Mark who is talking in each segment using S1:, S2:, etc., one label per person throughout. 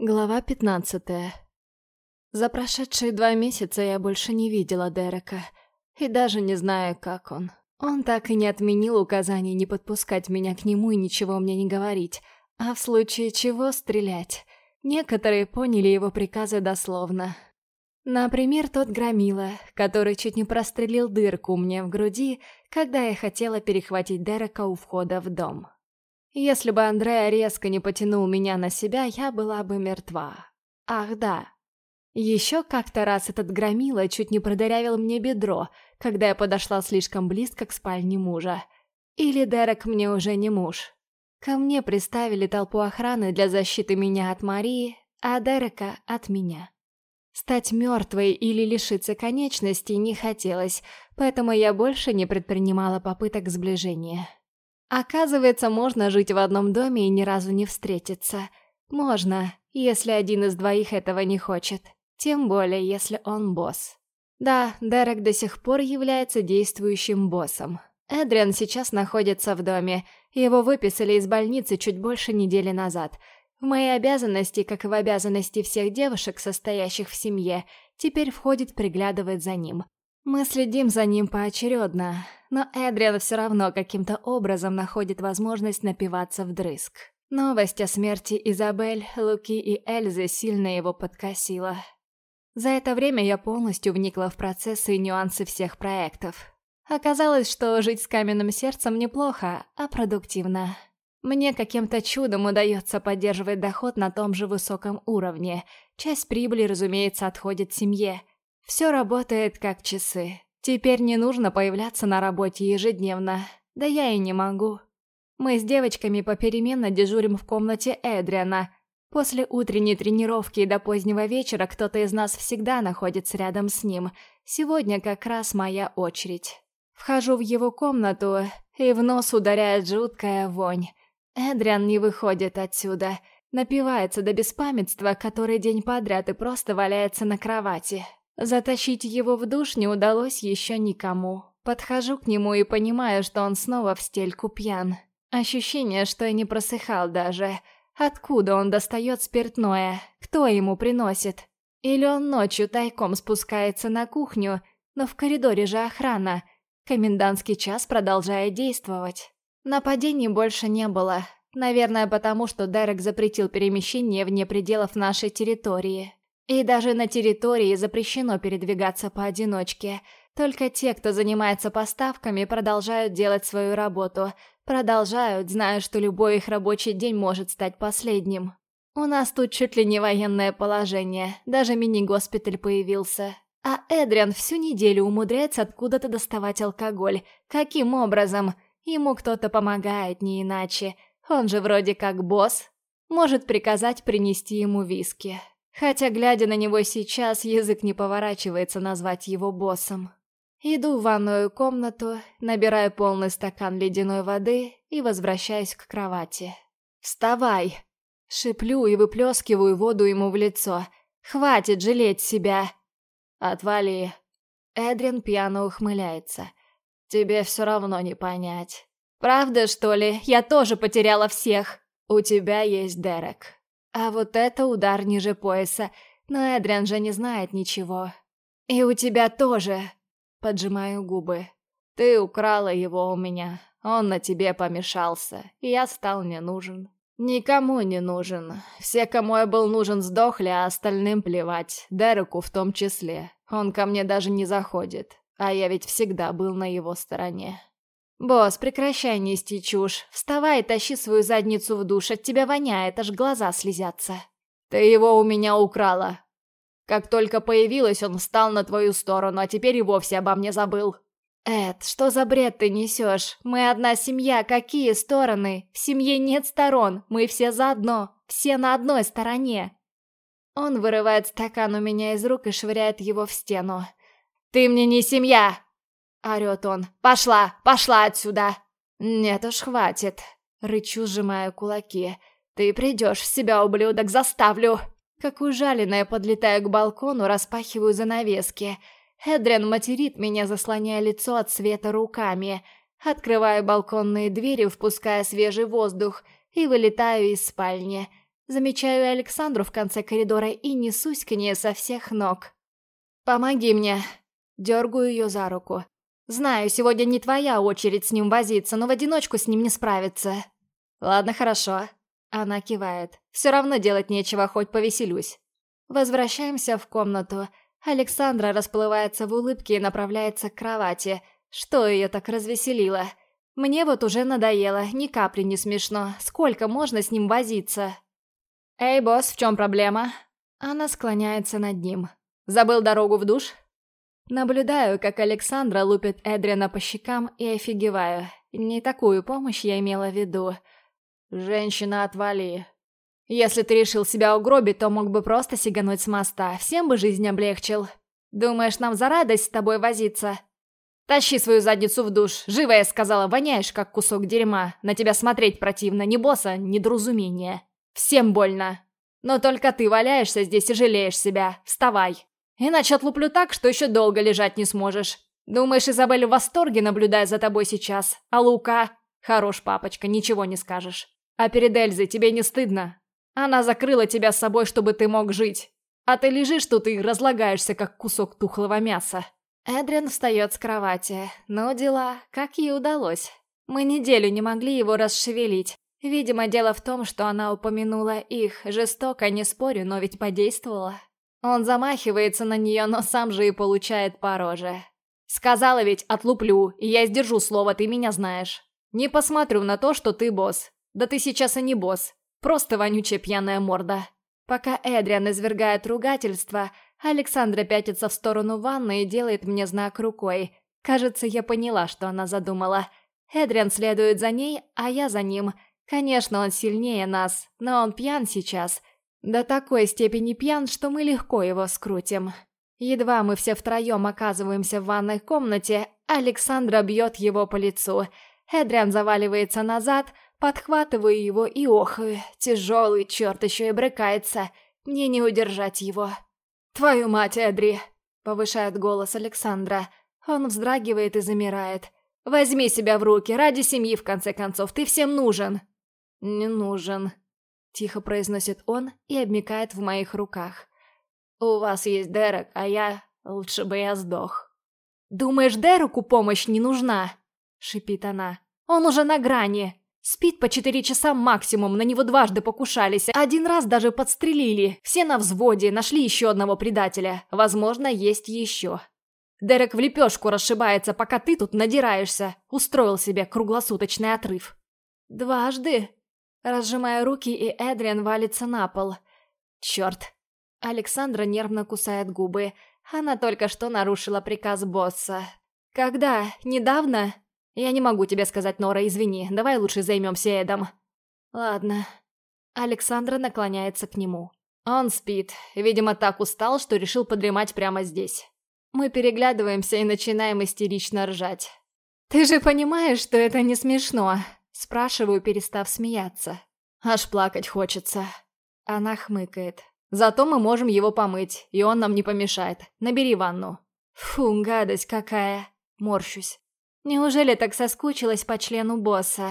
S1: Глава пятнадцатая. За прошедшие два месяца я больше не видела Дерека. И даже не знаю, как он. Он так и не отменил указаний не подпускать меня к нему и ничего мне не говорить, а в случае чего стрелять. Некоторые поняли его приказы дословно. Например, тот громила, который чуть не прострелил дырку мне в груди, когда я хотела перехватить Дерека у входа в дом. Если бы Андреа резко не потянул меня на себя, я была бы мертва. Ах да. Еще как-то раз этот громила чуть не продырявил мне бедро, когда я подошла слишком близко к спальне мужа. Или Дерек мне уже не муж. Ко мне приставили толпу охраны для защиты меня от Марии, а Дерека от меня. Стать мертвой или лишиться конечностей не хотелось, поэтому я больше не предпринимала попыток сближения. Оказывается, можно жить в одном доме и ни разу не встретиться. Можно, если один из двоих этого не хочет. Тем более, если он босс. Да, Дерек до сих пор является действующим боссом. Эдриан сейчас находится в доме. Его выписали из больницы чуть больше недели назад. В мои обязанности, как и в обязанности всех девушек, состоящих в семье, теперь входит приглядывать за ним. Мы следим за ним поочередно, но Эдриан все равно каким-то образом находит возможность напиваться вдрызг. Новость о смерти Изабель, Луки и Эльзы сильно его подкосила. За это время я полностью вникла в процессы и нюансы всех проектов. Оказалось, что жить с каменным сердцем неплохо, а продуктивно. Мне каким-то чудом удается поддерживать доход на том же высоком уровне. Часть прибыли, разумеется, отходит семье. Все работает как часы. Теперь не нужно появляться на работе ежедневно. Да я и не могу. Мы с девочками попеременно дежурим в комнате Эдриана. После утренней тренировки и до позднего вечера кто-то из нас всегда находится рядом с ним. Сегодня как раз моя очередь. Вхожу в его комнату, и в нос ударяет жуткая вонь. Эдриан не выходит отсюда. Напивается до беспамятства, который день подряд и просто валяется на кровати. Затащить его в душ не удалось еще никому. Подхожу к нему и понимаю, что он снова в стельку пьян. Ощущение, что и не просыхал даже. Откуда он достает спиртное? Кто ему приносит? Или он ночью тайком спускается на кухню, но в коридоре же охрана. Комендантский час продолжает действовать. Нападений больше не было. Наверное, потому что Дерек запретил перемещение вне пределов нашей территории. И даже на территории запрещено передвигаться поодиночке. Только те, кто занимается поставками, продолжают делать свою работу. Продолжают, зная, что любой их рабочий день может стать последним. У нас тут чуть ли не военное положение, даже мини-госпиталь появился. А Эдриан всю неделю умудряется откуда-то доставать алкоголь. Каким образом? Ему кто-то помогает, не иначе. Он же вроде как босс. Может приказать принести ему виски. Хотя, глядя на него сейчас, язык не поворачивается назвать его боссом. Иду в ванную комнату, набираю полный стакан ледяной воды и возвращаюсь к кровати. «Вставай!» Шиплю и выплескиваю воду ему в лицо. «Хватит жалеть себя!» «Отвали!» Эдрин пьяно ухмыляется. «Тебе все равно не понять». «Правда, что ли? Я тоже потеряла всех!» «У тебя есть Дерек». А вот это удар ниже пояса, но Эдриан же не знает ничего. И у тебя тоже. Поджимаю губы. Ты украла его у меня. Он на тебе помешался, и я стал не нужен. Никому не нужен. Все, кому я был нужен, сдохли, а остальным плевать. Дереку в том числе. Он ко мне даже не заходит. А я ведь всегда был на его стороне. «Босс, прекращай нести чушь. Вставай тащи свою задницу в душ, от тебя воняет, аж глаза слезятся». «Ты его у меня украла. Как только появилась, он встал на твою сторону, а теперь и вовсе обо мне забыл». «Эд, что за бред ты несешь? Мы одна семья, какие стороны? В семье нет сторон, мы все заодно, все на одной стороне». Он вырывает стакан у меня из рук и швыряет его в стену. «Ты мне не семья!» Орет он. «Пошла! Пошла отсюда!» «Нет уж, хватит!» Рычу, сжимая кулаки. «Ты придешь в себя, ублюдок, заставлю!» Как ужаленная подлетаю к балкону, распахиваю занавески. Эдриан материт меня, заслоняя лицо от света руками. Открываю балконные двери, впуская свежий воздух, и вылетаю из спальни. Замечаю Александру в конце коридора и несусь к ней со всех ног. «Помоги мне!» Дергаю ее за руку. «Знаю, сегодня не твоя очередь с ним возиться, но в одиночку с ним не справиться». «Ладно, хорошо». Она кивает. «Все равно делать нечего, хоть повеселюсь». Возвращаемся в комнату. Александра расплывается в улыбке и направляется к кровати. Что ее так развеселило? Мне вот уже надоело, ни капли не смешно. Сколько можно с ним возиться? «Эй, босс, в чем проблема?» Она склоняется над ним. «Забыл дорогу в душ?» Наблюдаю, как Александра лупит Эдриана по щекам и офигеваю. Не такую помощь я имела в виду. «Женщина, отвали!» Если ты решил себя угробить, то мог бы просто сигануть с моста. Всем бы жизнь облегчил. Думаешь, нам за радость с тобой возиться? Тащи свою задницу в душ. Живо, я сказала, воняешь, как кусок дерьма. На тебя смотреть противно. Ни босса, ни дразумения. Всем больно. Но только ты валяешься здесь и жалеешь себя. Вставай. Иначе отлуплю так, что еще долго лежать не сможешь. Думаешь, Изабель в восторге, наблюдая за тобой сейчас? А Лука? Хорош, папочка, ничего не скажешь. А перед Эльзой тебе не стыдно? Она закрыла тебя с собой, чтобы ты мог жить. А ты лежишь тут и разлагаешься, как кусок тухлого мяса. Эдриан встает с кровати. Но дела, как ей удалось. Мы неделю не могли его расшевелить. Видимо, дело в том, что она упомянула их. Жестоко, не спорю, но ведь подействовала. Он замахивается на нее, но сам же и получает по роже. Сказала ведь, отлуплю, и я сдержу слово, ты меня знаешь. Не посмотрю на то, что ты босс. Да ты сейчас и не босс. Просто вонючая пьяная морда. Пока Эдриан извергает ругательство, Александра пятится в сторону ванны и делает мне знак рукой. Кажется, я поняла, что она задумала. Эдриан следует за ней, а я за ним. Конечно, он сильнее нас, но он пьян сейчас. До такой степени пьян, что мы легко его скрутим. Едва мы все втроем оказываемся в ванной комнате, Александра бьет его по лицу. Эдриан заваливается назад, Подхватываю его и охаю. Тяжелый, черт, еще и брыкается. Мне не удержать его. «Твою мать, Эдри!» — повышает голос Александра. Он вздрагивает и замирает. «Возьми себя в руки, ради семьи, в конце концов, ты всем нужен!» «Не нужен», — тихо произносит он и обмикает в моих руках. «У вас есть Дерек, а я... Лучше бы я сдох». «Думаешь, Дереку помощь не нужна?» — шипит она. «Он уже на грани. Спит по четыре часа максимум, на него дважды покушались, один раз даже подстрелили. Все на взводе, нашли еще одного предателя. Возможно, есть еще. Дерек в лепешку расшибается, пока ты тут надираешься. Устроил себе круглосуточный отрыв. Дважды? Разжимая руки, и Эдриан валится на пол. Черт. Александра нервно кусает губы. Она только что нарушила приказ босса. Когда? Недавно? «Я не могу тебе сказать, Нора, извини. Давай лучше займемся Эдом». «Ладно». Александра наклоняется к нему. Он спит. Видимо, так устал, что решил подремать прямо здесь. Мы переглядываемся и начинаем истерично ржать. «Ты же понимаешь, что это не смешно?» Спрашиваю, перестав смеяться. Аж плакать хочется. Она хмыкает. «Зато мы можем его помыть, и он нам не помешает. Набери ванну». «Фу, гадость какая!» Морщусь. Неужели так соскучилась по члену босса?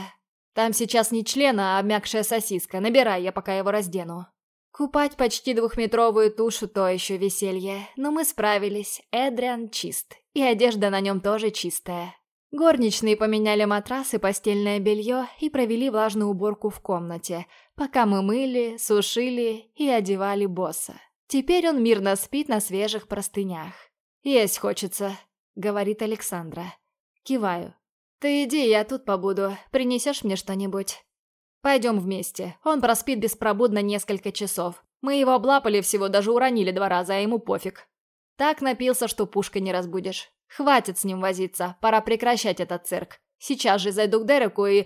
S1: Там сейчас не член, а обмякшая сосиска. Набирай, я пока его раздену. Купать почти двухметровую тушу – то еще веселье. Но мы справились. Эдриан чист. И одежда на нем тоже чистая. Горничные поменяли матрас и постельное белье и провели влажную уборку в комнате, пока мы мыли, сушили и одевали босса. Теперь он мирно спит на свежих простынях. «Есть хочется», — говорит Александра. Киваю. «Ты иди, я тут побуду. Принесешь мне что-нибудь?» «Пойдем вместе. Он проспит беспробудно несколько часов. Мы его облапали всего, даже уронили два раза, а ему пофиг. Так напился, что пушкой не разбудишь. Хватит с ним возиться, пора прекращать этот цирк. Сейчас же зайду к Дереку и...»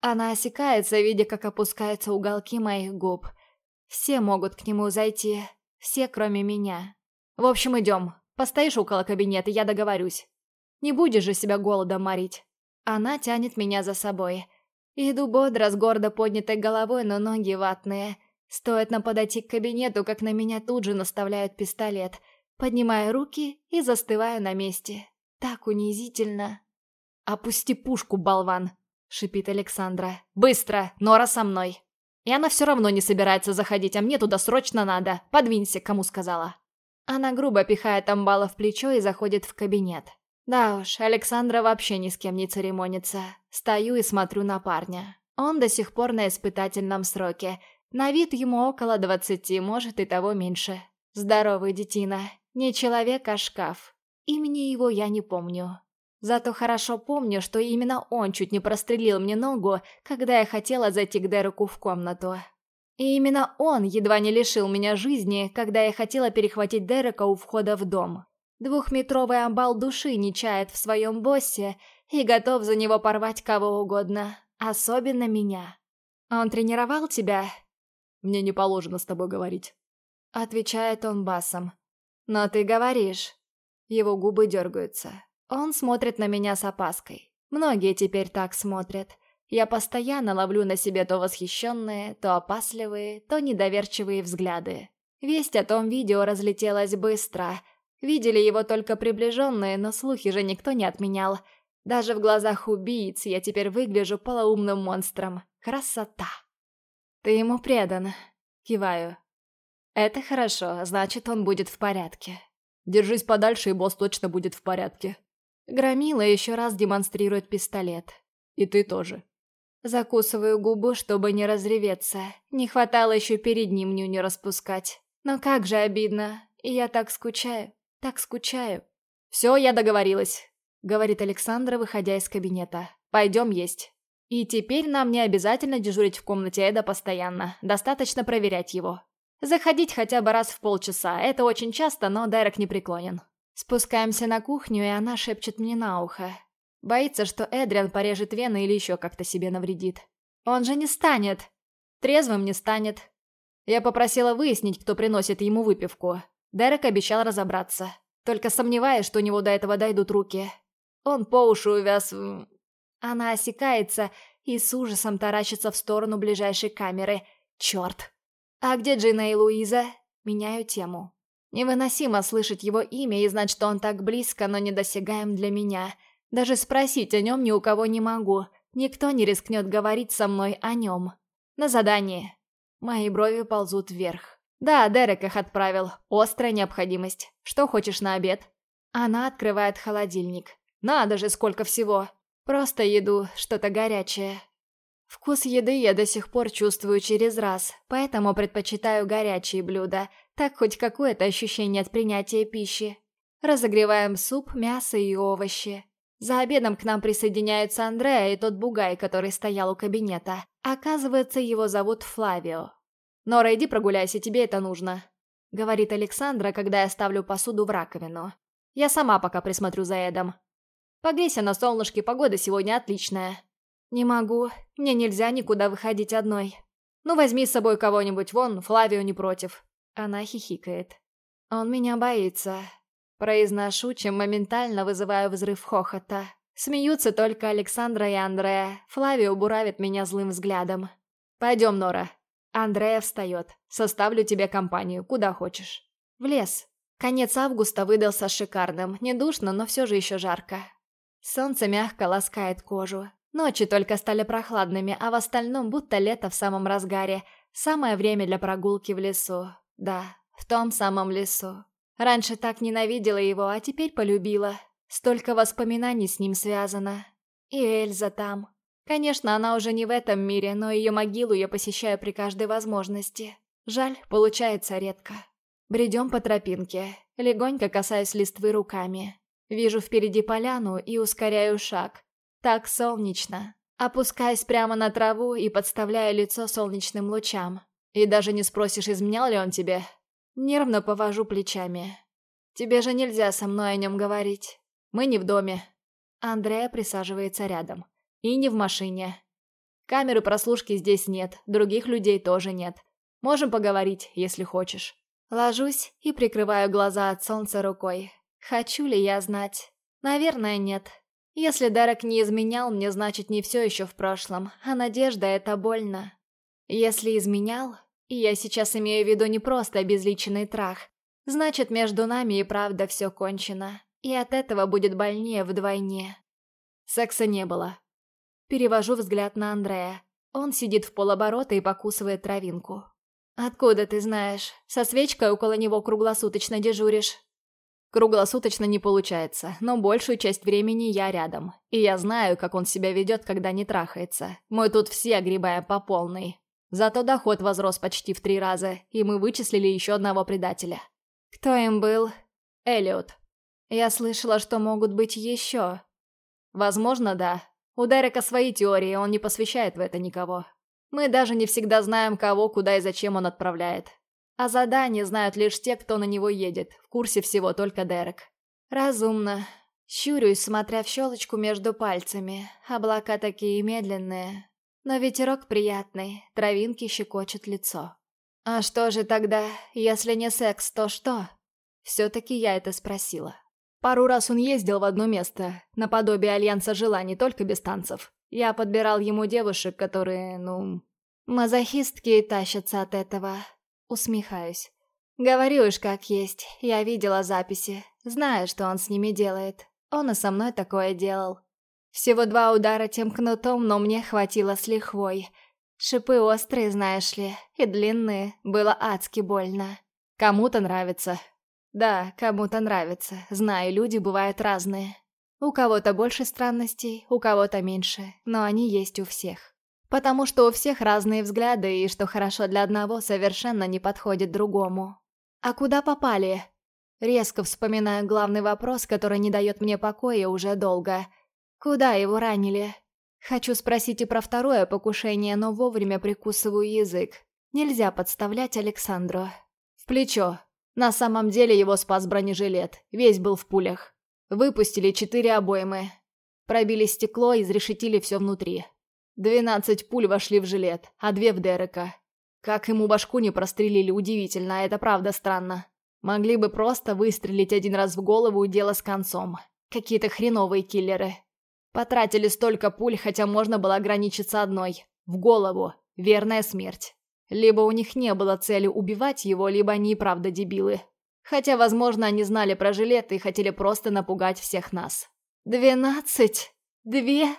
S1: Она осекается, видя, как опускаются уголки моих губ. Все могут к нему зайти. Все, кроме меня. В общем, идем. Постоишь около кабинета, я договорюсь. Не будешь же себя голодом морить. Она тянет меня за собой. Иду бодро, с гордо поднятой головой, но ноги ватные. Стоит нам подойти к кабинету, как на меня тут же наставляют пистолет. Поднимаю руки и застываю на месте. Так унизительно. «Опусти пушку, болван!» — шипит Александра. «Быстро! Нора со мной!» И она все равно не собирается заходить, а мне туда срочно надо. Подвинься, кому сказала. Она грубо пихает амбала в плечо и заходит в кабинет. Да уж, Александра вообще ни с кем не церемонится. Стою и смотрю на парня. Он до сих пор на испытательном сроке. На вид ему около двадцати, может и того меньше. Здоровый детина. Не человек, а шкаф. Имени его я не помню. Зато хорошо помню, что именно он чуть не прострелил мне ногу, когда я хотела зайти к Дереку в комнату. И именно он едва не лишил меня жизни, когда я хотела перехватить Дерека у входа в дом. Двухметровый амбал души не чает в своем боссе и готов за него порвать кого угодно, особенно меня. «Он тренировал тебя?»
S2: «Мне не положено с тобой говорить», —
S1: отвечает он басом. «Но ты говоришь». Его губы дергаются. Он смотрит на меня с опаской. Многие теперь так смотрят. Я постоянно ловлю на себе то восхищенные, то опасливые, то недоверчивые взгляды. Весть о том видео разлетелась быстро. Видели его только приближенные, но слухи же никто не отменял. Даже в глазах убийц я теперь выгляжу полоумным монстром. Красота. «Ты ему предан», — киваю. «Это хорошо, значит, он будет в порядке».
S2: «Держись подальше, и босс точно будет в порядке»,
S1: Громила еще раз демонстрирует пистолет.
S2: И ты тоже.
S1: Закусываю губу, чтобы не разреветься. Не хватало еще перед ним нюню распускать. Но как же обидно. И я так скучаю, так скучаю. «Все, я договорилась», — говорит Александра, выходя из кабинета. «Пойдем есть». И теперь нам не обязательно дежурить в комнате Эда постоянно. Достаточно проверять его. Заходить хотя бы раз в полчаса. Это очень часто, но Дайрек не преклонен. Спускаемся на кухню, и она шепчет мне на ухо. Боится, что Эдриан порежет вены или еще как-то себе навредит. Он же не станет. Трезвым не станет. Я попросила выяснить, кто приносит ему выпивку. Дерек обещал разобраться. Только сомневаюсь, что у него до этого дойдут руки. Он по уши увяз в... Она осекается и с ужасом таращится в сторону ближайшей камеры. Черт. А где Джина и Луиза? Меняю тему. Невыносимо слышать его имя и знать, что он так близко, но недосягаем для меня. Даже спросить о нем ни у кого не могу. Никто не рискнет говорить со мной о нем. На задании. Мои брови ползут вверх. Да, Дерек их отправил. Острая необходимость. Что хочешь на обед? Она открывает холодильник. Надо же, сколько всего. Просто еду, что-то горячее. Вкус еды я до сих пор чувствую через раз, поэтому предпочитаю горячие блюда, так хоть какое-то ощущение от принятия пищи. Разогреваем суп, мясо и овощи. За обедом к нам присоединяются Андреа и тот бугай, который стоял у кабинета. Оказывается, его зовут Флавио. «Нора, иди прогуляйся, тебе это нужно», — говорит Александра, когда я ставлю посуду в раковину. «Я сама пока присмотрю за Эдом. Погрейся на солнышке, погода сегодня отличная». «Не могу. Мне нельзя никуда выходить одной. Ну, возьми с собой кого-нибудь, вон, Флавио не против». Она хихикает. «Он меня боится». Произношу, чем моментально вызываю взрыв хохота. Смеются только Александра и Андрея. Флавио буравит меня злым взглядом. «Пойдем, Нора». Андрея встает. «Составлю тебе компанию, куда хочешь». В лес. Конец августа выдался шикарным. Не душно, но все же еще жарко. Солнце мягко ласкает кожу. Ночи только стали прохладными, а в остальном будто лето в самом разгаре. Самое время для прогулки в лесу. Да, в том самом лесу. Раньше так ненавидела его, а теперь полюбила. Столько воспоминаний с ним связано. И Эльза там. Конечно, она уже не в этом мире, но ее могилу я посещаю при каждой возможности. Жаль, получается редко. Бредем по тропинке. Легонько касаюсь листвы руками. Вижу впереди поляну и ускоряю шаг. Так солнечно. Опускаясь прямо на траву и подставляя лицо солнечным лучам. И даже не спросишь, изменял ли он тебе. Нервно повожу плечами. Тебе же нельзя со мной о нем говорить. Мы не в доме. Андрея присаживается рядом. И не в машине. Камеры прослушки здесь нет, других людей тоже нет. Можем поговорить, если хочешь. Ложусь и прикрываю глаза от солнца рукой. Хочу ли я знать? Наверное, нет. Если Дарек не изменял мне, значит, не все еще в прошлом, а надежда — это больно. Если изменял, и я сейчас имею в виду не просто обезличенный трах, значит, между нами и правда все кончено, и от этого будет больнее вдвойне. Секса не было. Перевожу взгляд на Андрея. Он сидит в полоборота и покусывает травинку. «Откуда ты знаешь? Со свечкой около него круглосуточно дежуришь?»
S2: Круглосуточно не получается, но большую часть времени я рядом. И я знаю, как он себя ведет, когда не трахается. Мы тут все огребаем по полной. Зато доход возрос почти в три раза, и мы вычислили еще одного предателя.
S1: Кто им был?
S2: Эллиот.
S1: Я слышала, что могут быть еще.
S2: Возможно, да. У Дерека свои теории, он не посвящает в это никого. Мы даже не всегда знаем, кого, куда и зачем он отправляет. А задания знают лишь те, кто на него едет. В курсе всего только Дерек.
S1: Разумно. Щурюсь, смотря в щелочку между пальцами. Облака такие медленные. Но ветерок приятный, травинки щекочут лицо. А что же тогда, если не секс, то что? Все-таки я это спросила.
S2: Пару раз он ездил в одно место, наподобие Альянса желаний, только без танцев. Я подбирал ему девушек, которые, ну...
S1: Мазохистки тащатся от этого. Усмехаюсь. Говорю уж как есть, я видела записи. Знаю, что он с ними делает. Он и со мной такое делал. Всего два удара тем кнутом, но мне хватило с лихвой. Шипы острые, знаешь ли, и длинные. Было адски больно.
S2: Кому-то нравится.
S1: Да, кому-то нравится. Знаю, люди бывают разные. У кого-то больше странностей, у кого-то меньше, но они есть у всех. Потому что у всех разные взгляды, и что хорошо для одного, совершенно не подходит другому. А куда попали? Резко вспоминаю главный вопрос, который не дает мне покоя уже долго. Куда его ранили? Хочу спросить и про второе покушение, но вовремя прикусываю язык. Нельзя подставлять Александру.
S2: В плечо. На самом деле его спас бронежилет. Весь был в пулях. Выпустили четыре обоймы. Пробили стекло изрешетили все внутри. Двенадцать пуль вошли в жилет, а две в Дерека. Как ему башку не прострелили, удивительно, а это правда странно. Могли бы просто выстрелить один раз в голову и дело с концом. Какие-то хреновые киллеры. Потратили столько пуль, хотя можно было ограничиться одной. В голову. Верная смерть. Либо у них не было цели убивать его, либо они и правда дебилы. Хотя, возможно, они знали про жилеты и хотели просто напугать всех нас.
S1: «Двенадцать? Две?»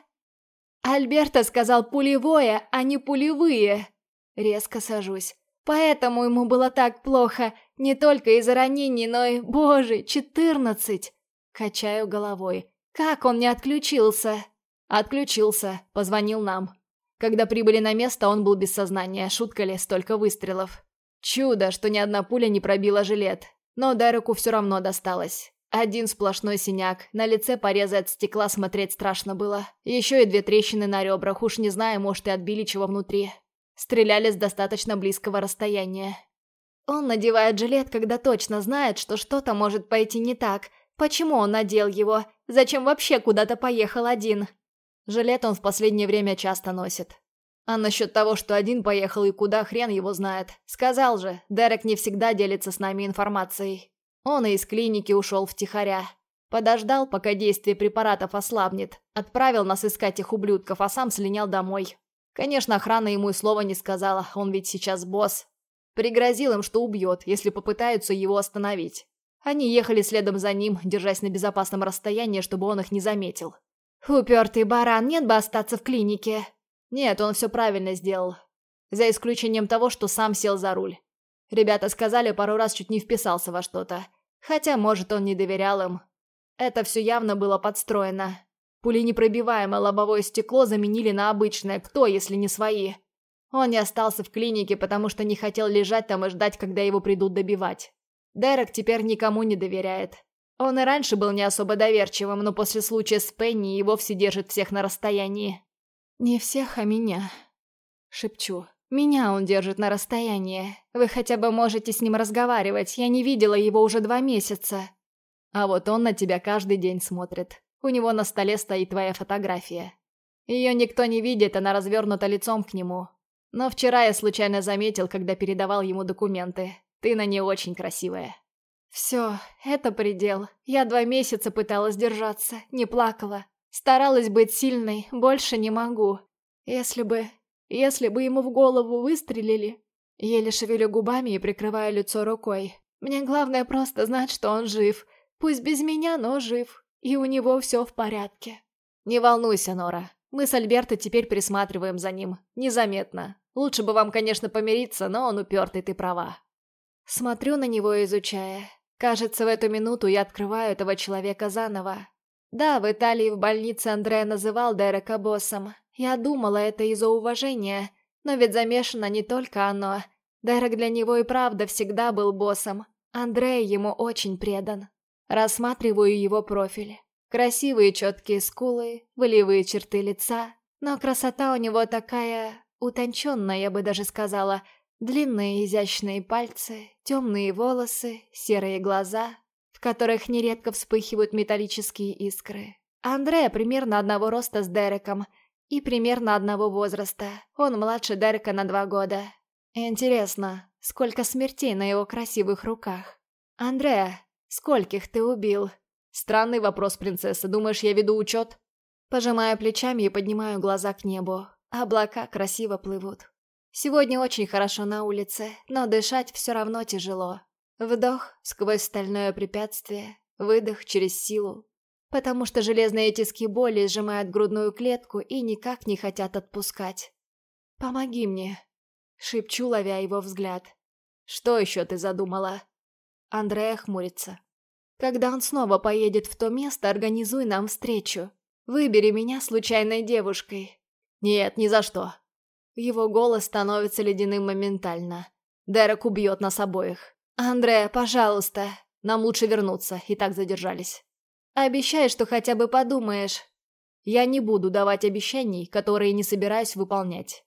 S1: Альберто сказал пулевое, а не пулевые. Резко сажусь. Поэтому ему было так плохо, не только из-за ранений, но и, боже, четырнадцать. Качаю головой. Как он не отключился?
S2: Отключился, позвонил нам. Когда прибыли на место, он был без сознания, шутка ли, столько выстрелов. Чудо, что ни одна пуля не пробила жилет. Но Дереку все равно досталось. Один сплошной синяк, на лице порезы от стекла смотреть страшно было. Еще и две трещины на ребрах, уж не знаю, может и отбили чего внутри. Стреляли с достаточно близкого расстояния.
S1: Он надевает жилет, когда точно знает, что что-то может пойти не так, Почему он надел его? Зачем вообще куда-то поехал один?
S2: Жилет он в последнее время часто носит. А насчет того, что один поехал и куда, хрен его знает. Сказал же, Дерек не всегда делится с нами информацией. Он и из клиники ушел втихаря. Подождал, пока действие препаратов ослабнет. Отправил нас искать их ублюдков, а сам слинял домой. Конечно, охрана ему и слова не сказала, он ведь сейчас босс. Пригрозил им, что убьет, если попытаются его остановить. Они ехали следом за ним, держась на безопасном расстоянии, чтобы он их не заметил.
S1: «Упертый баран, нет бы остаться в клинике!»
S2: Нет, он все правильно сделал. За исключением того, что сам сел за руль. Ребята сказали, пару раз чуть не вписался во что-то. Хотя, может, он не доверял им. Это все явно было подстроено. Пуленепробиваемое лобовое стекло заменили на обычное, кто, если не свои. Он не остался в клинике, потому что не хотел лежать там и ждать, когда его придут добивать. Дерек теперь никому не доверяет. Он и раньше был не особо доверчивым, но после случая с Пенни и вовсе держит всех на расстоянии.
S1: «Не всех, а меня», — шепчу. «Меня он держит на расстоянии. Вы хотя бы можете с ним разговаривать, я не видела его уже два месяца».
S2: А вот он на тебя каждый день смотрит. У него на столе стоит твоя фотография. Ее никто не видит, она развернута лицом к нему. Но вчера я случайно заметил, когда передавал ему документы. Ты на ней очень красивая.
S1: Все, это предел. Я два месяца пыталась держаться, не плакала. Старалась быть сильной, больше не могу. Если бы... Если бы ему в голову выстрелили... Еле шевелю губами и прикрываю лицо рукой. Мне главное просто знать, что он жив. Пусть без меня, но жив. И у него все в порядке.
S2: Не волнуйся, Нора. Мы с Альберто теперь присматриваем за ним. Незаметно. Лучше бы вам, конечно, помириться, но он упертый, ты права.
S1: Смотрю на него, изучая. Кажется, в эту минуту я открываю этого человека заново. Да, в Италии в больнице Андреа называл Дерека боссом. Я думала, это из-за уважения. Но ведь замешано не только оно. Дерек для него и правда всегда был боссом. Андрей ему очень предан. Рассматриваю его профиль. Красивые четкие скулы, волевые черты лица. Но красота у него такая... утонченная, я бы даже сказала. Длинные изящные пальцы, темные волосы, серые глаза, в которых нередко вспыхивают металлические искры. Андрея примерно одного роста с Дереком и примерно одного возраста. Он младше Дерека на два года. Интересно, сколько смертей на его красивых руках? Андрея, скольких ты убил?
S2: Странный вопрос, принцесса. Думаешь, я веду учет?
S1: Пожимаю плечами и поднимаю глаза к небу. Облака красиво плывут. Сегодня очень хорошо на улице, но дышать все равно тяжело. Вдох сквозь стальное препятствие, выдох через силу. Потому что железные тиски боли сжимают грудную клетку и никак не хотят отпускать. «Помоги мне», — шепчу, ловя его взгляд.
S2: «Что еще ты задумала?»
S1: Андрея хмурится. Когда он снова поедет в то место, организуй нам встречу. Выбери меня случайной девушкой.
S2: Нет, ни за что.
S1: Его голос становится ледяным моментально. Дерек убьет нас обоих. Андрея, пожалуйста.
S2: Нам лучше вернуться, и так задержались.
S1: Обещай, что хотя бы подумаешь.
S2: Я не буду давать обещаний, которые не собираюсь выполнять.